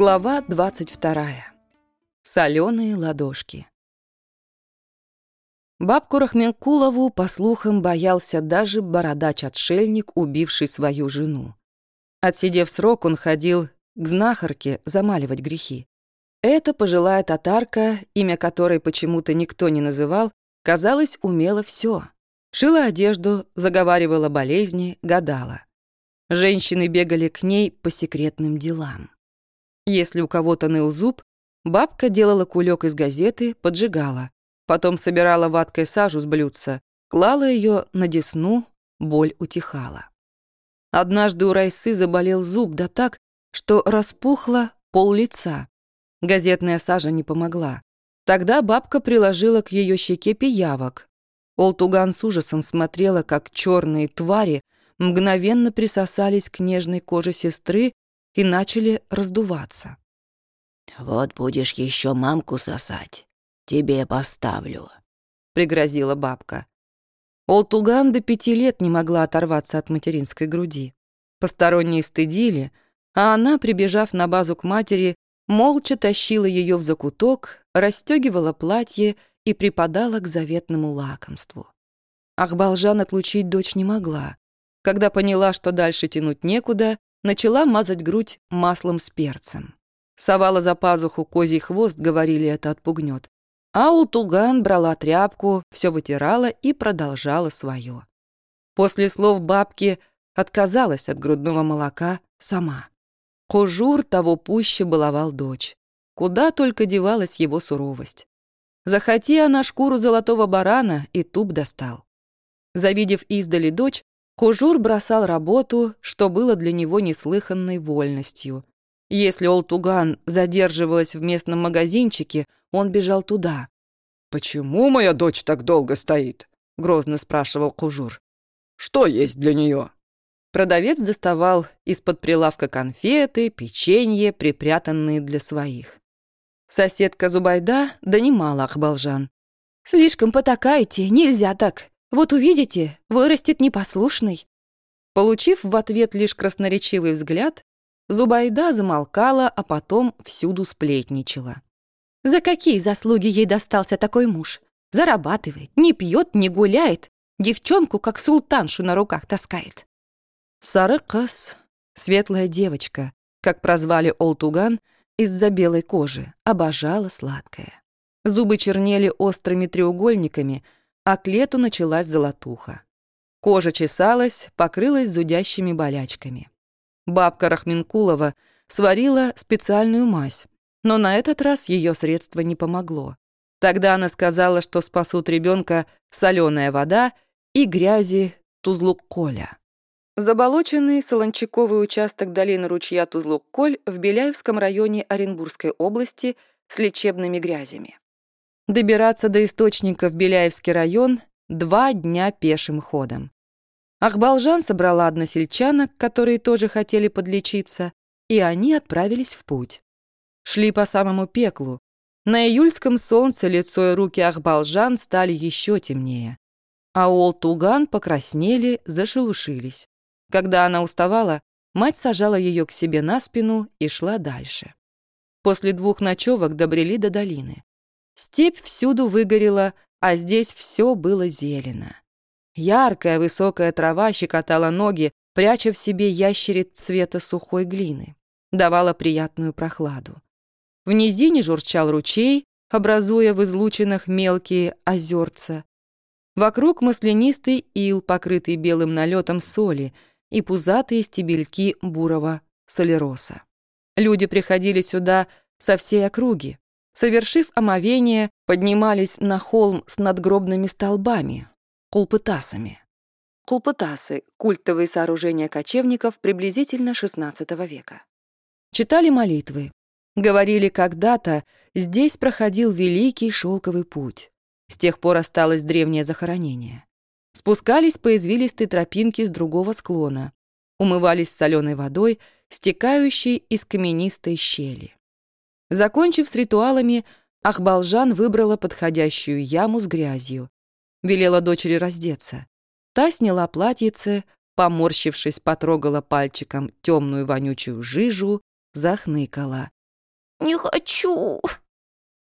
Глава 22. Соленые ладошки. Бабку Рахменкулову, по слухам, боялся даже бородач-отшельник, убивший свою жену. Отсидев срок, он ходил к знахарке замаливать грехи. Эта пожилая татарка, имя которой почему-то никто не называл, казалось, умела все. Шила одежду, заговаривала болезни, гадала. Женщины бегали к ней по секретным делам. Если у кого-то ныл зуб, бабка делала кулек из газеты, поджигала. Потом собирала ваткой сажу с блюдца, клала ее на десну, боль утихала. Однажды у Райсы заболел зуб, да так, что распухло пол лица. Газетная сажа не помогла. Тогда бабка приложила к ее щеке пиявок. Олтуган с ужасом смотрела, как черные твари мгновенно присосались к нежной коже сестры и начали раздуваться. «Вот будешь еще мамку сосать, тебе поставлю», — пригрозила бабка. Олтуган до пяти лет не могла оторваться от материнской груди. Посторонние стыдили, а она, прибежав на базу к матери, молча тащила ее в закуток, расстегивала платье и припадала к заветному лакомству. Ахбалжан отлучить дочь не могла. Когда поняла, что дальше тянуть некуда, начала мазать грудь маслом с перцем. Совала за пазуху козий хвост, говорили, это отпугнет. А Ултуган брала тряпку, все вытирала и продолжала свое. После слов бабки отказалась от грудного молока сама. Кожур того пуще баловал дочь. Куда только девалась его суровость. Захоти она шкуру золотого барана, и туп достал. Завидев издали дочь, Кужур бросал работу, что было для него неслыханной вольностью. Если Олтуган задерживалась в местном магазинчике, он бежал туда. «Почему моя дочь так долго стоит?» — грозно спрашивал Кужур. «Что есть для нее?» Продавец доставал из-под прилавка конфеты, печенье, припрятанные для своих. Соседка Зубайда донимала Ахбалжан. «Слишком потакаете, нельзя так. Вот увидите, вырастет непослушный». Получив в ответ лишь красноречивый взгляд, Зубайда замолкала, а потом всюду сплетничала. «За какие заслуги ей достался такой муж? Зарабатывает, не пьет, не гуляет, девчонку как султаншу на руках таскает». Сарыкас, светлая девочка, как прозвали Олтуган, из-за белой кожи, обожала сладкое. Зубы чернели острыми треугольниками — а к лету началась золотуха. Кожа чесалась, покрылась зудящими болячками. Бабка Рахминкулова сварила специальную мазь, но на этот раз ее средство не помогло. Тогда она сказала, что спасут ребенка соленая вода и грязи Тузлук-Коля. Заболоченный солончаковый участок долины ручья Тузлук-Коль в Беляевском районе Оренбургской области с лечебными грязями. Добираться до источника в Беляевский район два дня пешим ходом. Ахбалжан собрала односельчанок, которые тоже хотели подлечиться, и они отправились в путь. Шли по самому пеклу. На июльском солнце лицо и руки Ахбалжан стали еще темнее. А Олтуган покраснели, зашелушились. Когда она уставала, мать сажала ее к себе на спину и шла дальше. После двух ночевок добрели до долины. Степь всюду выгорела, а здесь все было зелено. Яркая высокая трава щекотала ноги, пряча в себе ящериц цвета сухой глины. Давала приятную прохладу. В низине журчал ручей, образуя в излучинах мелкие озерца. Вокруг маслянистый ил, покрытый белым налетом соли, и пузатые стебельки бурого солероса. Люди приходили сюда со всей округи, совершив омовение, поднимались на холм с надгробными столбами, кулпытасами. Кулпытасы – культовые сооружения кочевников приблизительно XVI века. Читали молитвы. Говорили, когда-то здесь проходил великий шелковый путь. С тех пор осталось древнее захоронение. Спускались по извилистой тропинке с другого склона, умывались соленой водой, стекающей из каменистой щели. Закончив с ритуалами, Ахбалжан выбрала подходящую яму с грязью. Велела дочери раздеться. Та сняла платьице, поморщившись, потрогала пальчиком темную вонючую жижу, захныкала. не хочу».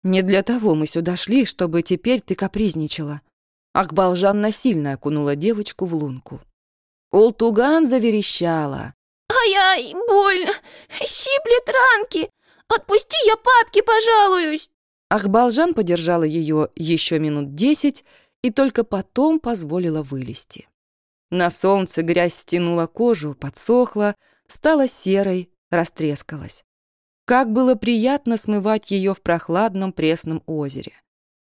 «Не для того мы сюда шли, чтобы теперь ты капризничала». Акбалжан насильно окунула девочку в лунку. Ултуган заверещала. «Ай-ай, больно! Щиплет ранки! Отпусти, я папке пожалуюсь!» Ахбалжан подержала ее еще минут десять и только потом позволила вылезти. На солнце грязь стянула кожу, подсохла, стала серой, растрескалась. Как было приятно смывать ее в прохладном пресном озере.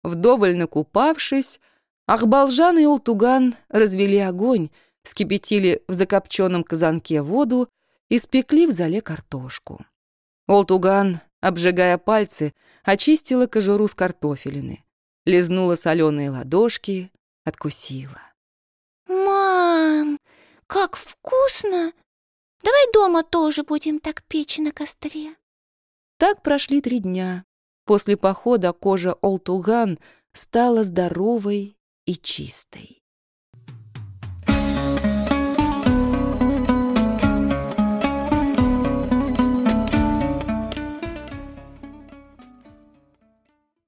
Вдоволь накупавшись, Ахбалжан и Ултуган развели огонь, вскипятили в закопченном казанке воду и спекли в зале картошку. Олтуган, обжигая пальцы, очистила кожуру с картофелины, лизнула соленые ладошки, откусила. «Мам, как вкусно! Давай дома тоже будем так печь на костре». Так прошли три дня. После похода кожа Олтуган стала здоровой и чистой.